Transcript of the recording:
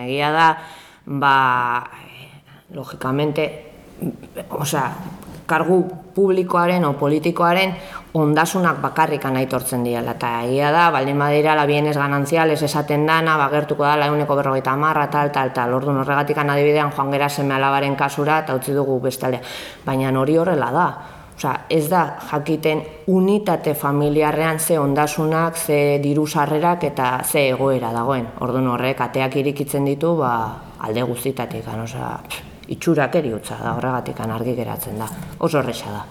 Egia da, ba, logikamente, osea, kargu publikoaren o politikoaren ondasunak bakarrikan aitortzen diela. Eta egia da, baldin badira la bienes gananciales esaten dana, bagertuko da launeko berrogeita marra, tal, tal, tal. Ordu horregatik adibidean joan gera seme alabaren kasura eta utzi dugu bestalea. Baina hori horrela da. Osea, ez da jakiten unitate familiarrean ze ondasunak, ze diru sarrerak eta ze egoera dagoen. Orduan horrek ateak irikitzen ditu, ba, alde guztitatik, osea, itxurak eriutza da horregatik argi geratzen da. Oso horreza da.